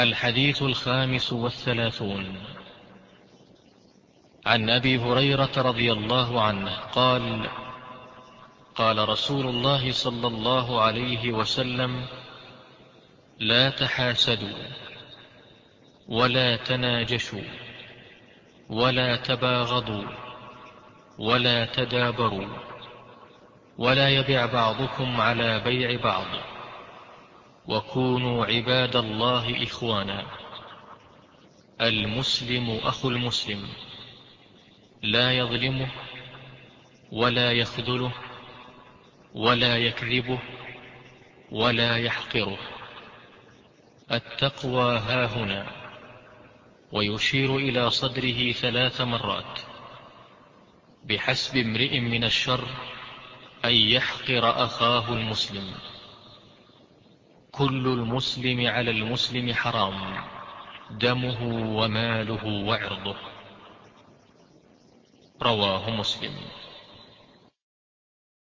الحديث الخامس والثلاثون. عن أبي هريرة رضي الله عنه قال قال رسول الله صلى الله عليه وسلم لا تحاسدوا ولا تناجشوا ولا تباغضوا ولا تدابروا ولا يبع بعضكم على بيع بعض. وكونوا عباد الله إخوانا. المسلم أخو المسلم. لا يظلمه ولا يخذله ولا يكذبه ولا يحقره. التقوى هاهنا ويشير إلى صدره ثلاث مرات. بحسب امرئ من الشر أن يحقر أخاه المسلم. كل المسلم على المسلم حرام دمه وماله وعرضه. رواه مسلم.